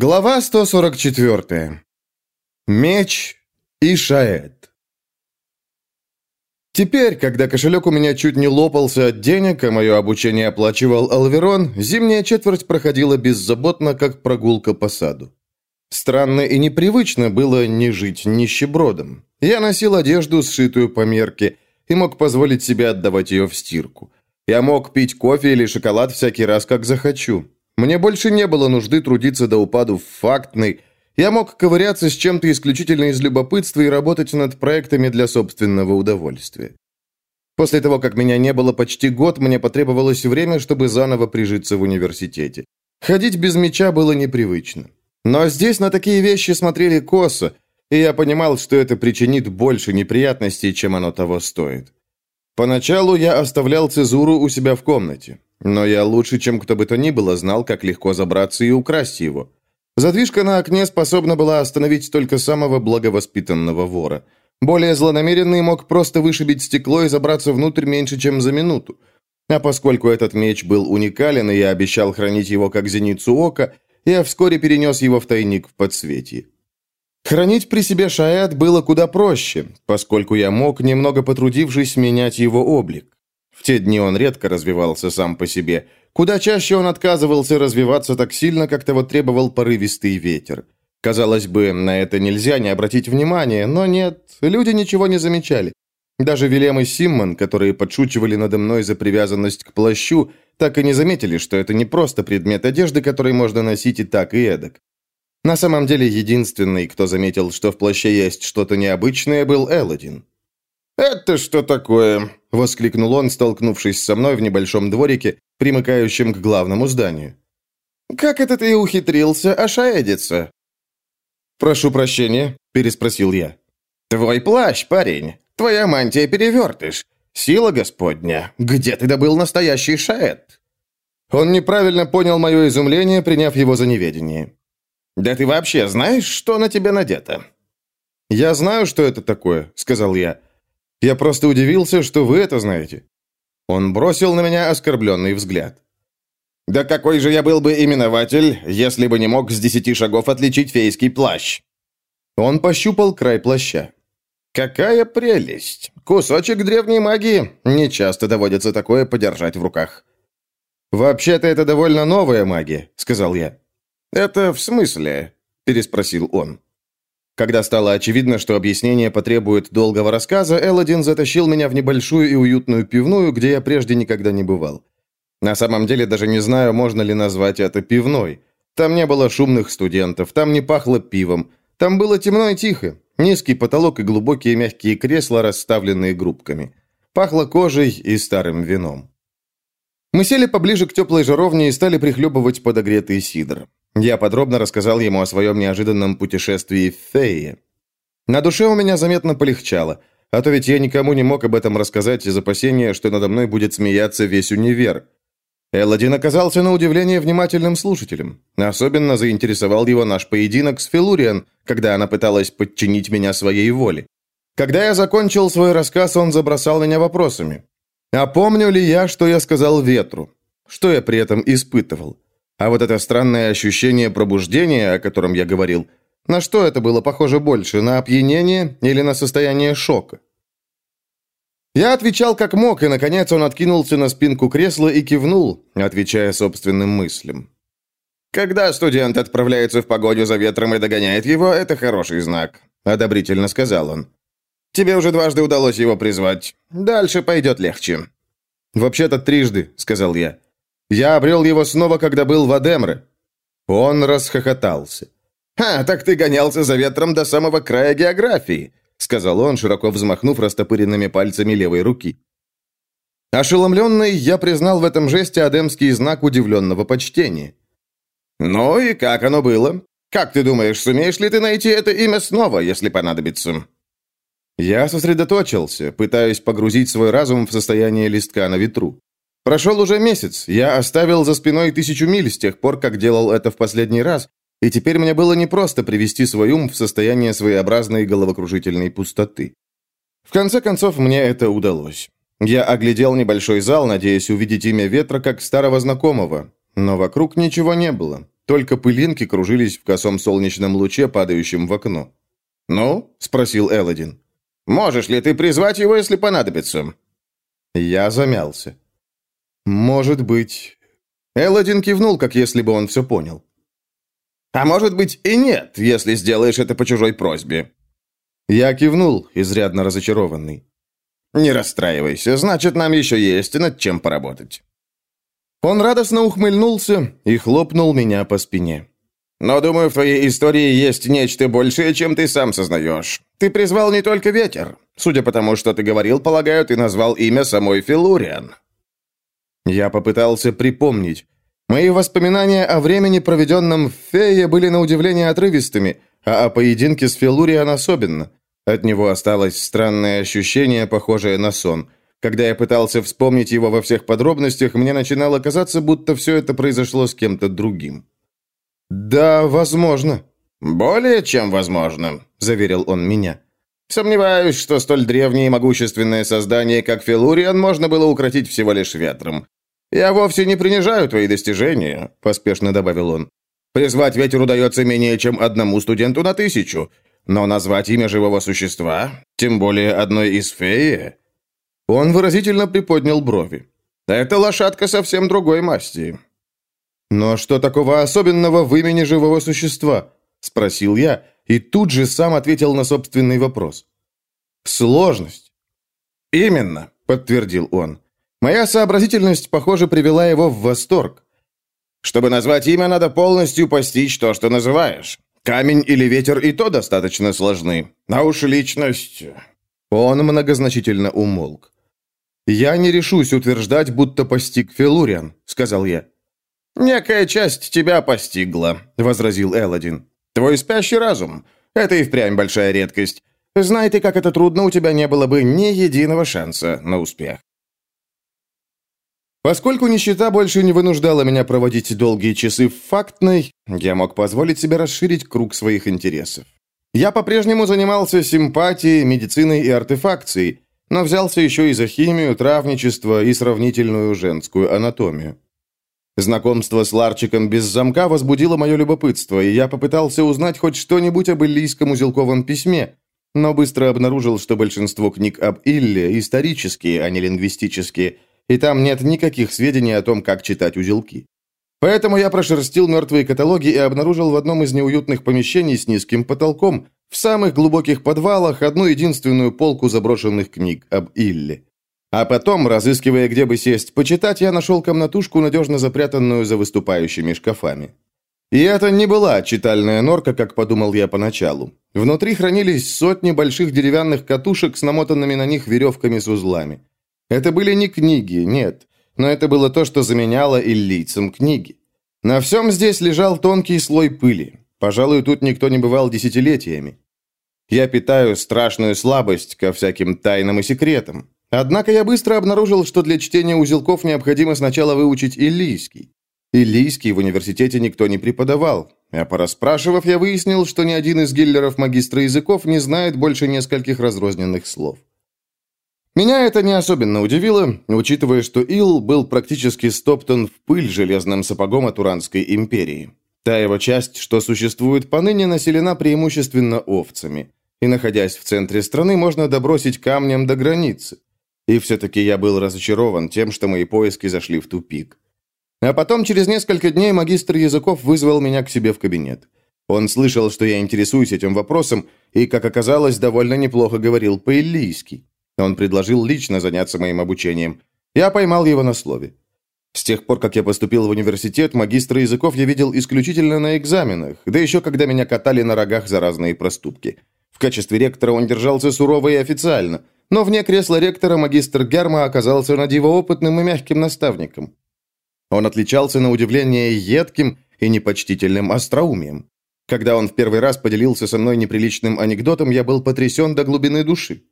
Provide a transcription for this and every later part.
Глава 144. Меч и шаэт. Теперь, когда кошелек у меня чуть не лопался от денег, а мое обучение оплачивал Алверон, зимняя четверть проходила беззаботно, как прогулка по саду. Странно и непривычно было не жить нищебродом. Я носил одежду, сшитую по мерке, и мог позволить себе отдавать ее в стирку. Я мог пить кофе или шоколад всякий раз, как захочу. Мне больше не было нужды трудиться до упаду в фактный. Я мог ковыряться с чем-то исключительно из любопытства и работать над проектами для собственного удовольствия. После того, как меня не было почти год, мне потребовалось время, чтобы заново прижиться в университете. Ходить без меча было непривычно. Но здесь на такие вещи смотрели косо, и я понимал, что это причинит больше неприятностей, чем оно того стоит. Поначалу я оставлял цезуру у себя в комнате. Но я лучше, чем кто бы то ни было, знал, как легко забраться и украсть его. Задвижка на окне способна была остановить только самого благовоспитанного вора. Более злонамеренный мог просто вышибить стекло и забраться внутрь меньше, чем за минуту. А поскольку этот меч был уникален, и я обещал хранить его как зеницу ока, я вскоре перенес его в тайник в подсветье. Хранить при себе шаэт было куда проще, поскольку я мог, немного потрудившись, менять его облик. В те дни он редко развивался сам по себе. Куда чаще он отказывался развиваться так сильно, как того требовал порывистый ветер. Казалось бы, на это нельзя не обратить внимания, но нет, люди ничего не замечали. Даже Вилем и Симмон, которые подшучивали надо мной за привязанность к плащу, так и не заметили, что это не просто предмет одежды, который можно носить и так, и эдак. На самом деле, единственный, кто заметил, что в плаще есть что-то необычное, был Элодин. «Это что такое?» — воскликнул он, столкнувшись со мной в небольшом дворике, примыкающем к главному зданию. «Как это ты ухитрился ошаедиться?» «Прошу прощения», — переспросил я. «Твой плащ, парень. Твоя мантия перевертыш. Сила Господня. Где ты добыл настоящий шаэт?» Он неправильно понял мое изумление, приняв его за неведение. «Да ты вообще знаешь, что на тебе надето?» «Я знаю, что это такое», — сказал я. Я просто удивился, что вы это знаете». Он бросил на меня оскорбленный взгляд. «Да какой же я был бы именователь, если бы не мог с десяти шагов отличить фейский плащ?» Он пощупал край плаща. «Какая прелесть! Кусочек древней магии. Не часто доводится такое подержать в руках». «Вообще-то это довольно новая магия», — сказал я. «Это в смысле?» — переспросил он. Когда стало очевидно, что объяснение потребует долгого рассказа, Элодин затащил меня в небольшую и уютную пивную, где я прежде никогда не бывал. На самом деле даже не знаю, можно ли назвать это пивной. Там не было шумных студентов, там не пахло пивом. Там было темно и тихо. Низкий потолок и глубокие мягкие кресла, расставленные группками. Пахло кожей и старым вином. Мы сели поближе к теплой жаровне и стали прихлебывать подогретый сидр. Я подробно рассказал ему о своем неожиданном путешествии в Фее. На душе у меня заметно полегчало, а то ведь я никому не мог об этом рассказать из опасения, что надо мной будет смеяться весь универ. Элладин оказался на удивление внимательным слушателем. Особенно заинтересовал его наш поединок с Филуриан, когда она пыталась подчинить меня своей воле. Когда я закончил свой рассказ, он забросал меня вопросами. А помню ли я, что я сказал ветру? Что я при этом испытывал? А вот это странное ощущение пробуждения, о котором я говорил, на что это было похоже больше, на опьянение или на состояние шока? Я отвечал как мог, и, наконец, он откинулся на спинку кресла и кивнул, отвечая собственным мыслям. «Когда студент отправляется в погоню за ветром и догоняет его, это хороший знак», — одобрительно сказал он. «Тебе уже дважды удалось его призвать. Дальше пойдет легче». «Вообще-то трижды», — сказал я. Я обрел его снова, когда был в Адемре». Он расхохотался. «А, так ты гонялся за ветром до самого края географии», сказал он, широко взмахнув растопыренными пальцами левой руки. Ошеломленный, я признал в этом жесте адемский знак удивленного почтения. «Ну и как оно было? Как ты думаешь, сумеешь ли ты найти это имя снова, если понадобится?» Я сосредоточился, пытаясь погрузить свой разум в состояние листка на ветру. Прошел уже месяц, я оставил за спиной тысячу миль с тех пор, как делал это в последний раз, и теперь мне было непросто привести свой ум в состояние своеобразной головокружительной пустоты. В конце концов, мне это удалось. Я оглядел небольшой зал, надеясь увидеть имя ветра как старого знакомого, но вокруг ничего не было. только пылинки кружились в косом солнечном луче, падающем в окно. «Ну?» — спросил Элодин. «Можешь ли ты призвать его, если понадобится?» Я замялся. «Может быть...» Элодин кивнул, как если бы он все понял. «А может быть и нет, если сделаешь это по чужой просьбе». Я кивнул, изрядно разочарованный. «Не расстраивайся, значит, нам еще есть над чем поработать». Он радостно ухмыльнулся и хлопнул меня по спине. «Но, думаю, в твоей истории есть нечто большее, чем ты сам сознаешь. Ты призвал не только ветер. Судя по тому, что ты говорил, полагаю, ты назвал имя самой Филуриан». Я попытался припомнить. Мои воспоминания о времени, проведенном в Фее, были на удивление отрывистыми, а о поединке с Филуриан особенно. От него осталось странное ощущение, похожее на сон. Когда я пытался вспомнить его во всех подробностях, мне начинало казаться, будто все это произошло с кем-то другим. «Да, возможно». «Более чем возможно», — заверил он меня. «Сомневаюсь, что столь древнее и могущественное создание, как Филуриан, можно было укротить всего лишь ветром. Я вовсе не принижаю твои достижения», — поспешно добавил он. «Призвать ветер удается менее чем одному студенту на тысячу, но назвать имя живого существа, тем более одной из феи...» Он выразительно приподнял брови. «Это лошадка совсем другой масти. «Но что такого особенного в имени живого существа?» – спросил я, и тут же сам ответил на собственный вопрос. «Сложность». «Именно», – подтвердил он. «Моя сообразительность, похоже, привела его в восторг. Чтобы назвать имя, надо полностью постичь то, что называешь. Камень или ветер и то достаточно сложны. А уж личность...» Он многозначительно умолк. «Я не решусь утверждать, будто постиг Филуриан», — сказал я. «Некая часть тебя постигла», — возразил Элодин. «Твой спящий разум. Это и впрямь большая редкость. Знай ты, как это трудно, у тебя не было бы ни единого шанса на успех». Поскольку нищета больше не вынуждала меня проводить долгие часы в фактной, я мог позволить себе расширить круг своих интересов. Я по-прежнему занимался симпатией, медициной и артефакцией, но взялся еще и за химию, травничество и сравнительную женскую анатомию. Знакомство с Ларчиком без замка возбудило мое любопытство, и я попытался узнать хоть что-нибудь об иллийском узелковом письме, но быстро обнаружил, что большинство книг об Илле исторические, а не лингвистические, и там нет никаких сведений о том, как читать узелки. Поэтому я прошерстил мертвые каталоги и обнаружил в одном из неуютных помещений с низким потолком, в самых глубоких подвалах, одну единственную полку заброшенных книг об Илле. А потом, разыскивая, где бы сесть почитать, я нашел комнатушку, надежно запрятанную за выступающими шкафами. И это не была читальная норка, как подумал я поначалу. Внутри хранились сотни больших деревянных катушек с намотанными на них веревками с узлами. Это были не книги, нет, но это было то, что заменяло иллийцам книги. На всем здесь лежал тонкий слой пыли. Пожалуй, тут никто не бывал десятилетиями. Я питаю страшную слабость ко всяким тайнам и секретам. Однако я быстро обнаружил, что для чтения узелков необходимо сначала выучить иллийский. Иллийский в университете никто не преподавал, а порасспрашивав, я выяснил, что ни один из гиллеров магистра языков не знает больше нескольких разрозненных слов. Меня это не особенно удивило, учитывая, что Ил был практически стоптан в пыль железным сапогом от Уранской империи. Та его часть, что существует поныне, населена преимущественно овцами. И, находясь в центре страны, можно добросить камнем до границы. И все-таки я был разочарован тем, что мои поиски зашли в тупик. А потом, через несколько дней, магистр языков вызвал меня к себе в кабинет. Он слышал, что я интересуюсь этим вопросом, и, как оказалось, довольно неплохо говорил по-иллийски. Он предложил лично заняться моим обучением. Я поймал его на слове. С тех пор, как я поступил в университет, магистра языков я видел исключительно на экзаменах, да еще когда меня катали на рогах за разные проступки. В качестве ректора он держался сурово и официально – но вне кресла ректора магистр Герма оказался на диво опытным и мягким наставником. Он отличался на удивление едким и непочтительным остроумием. Когда он в первый раз поделился со мной неприличным анекдотом, я был потрясен до глубины души.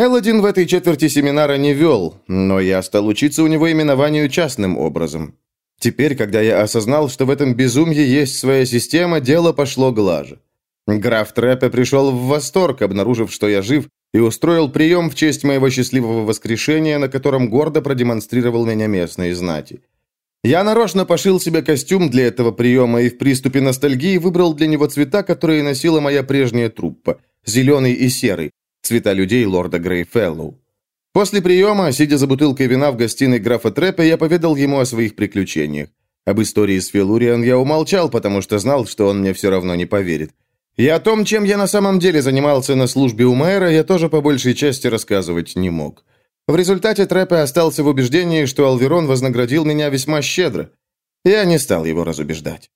Элладин в этой четверти семинара не вел, но я стал учиться у него именованию частным образом. Теперь, когда я осознал, что в этом безумье есть своя система, дело пошло глаже. Граф Трэпе пришел в восторг, обнаружив, что я жив, и устроил прием в честь моего счастливого воскрешения, на котором гордо продемонстрировал меня местные знати. Я нарочно пошил себе костюм для этого приема и в приступе ностальгии выбрал для него цвета, которые носила моя прежняя труппа – зеленый и серый, цвета людей лорда Грейфеллоу. После приема, сидя за бутылкой вина в гостиной графа Трэпе, я поведал ему о своих приключениях. Об истории с Филуриан я умолчал, потому что знал, что он мне все равно не поверит. И о том, чем я на самом деле занимался на службе у маэра, я тоже по большей части рассказывать не мог. В результате Трэпе остался в убеждении, что Алверон вознаградил меня весьма щедро. Я не стал его разубеждать.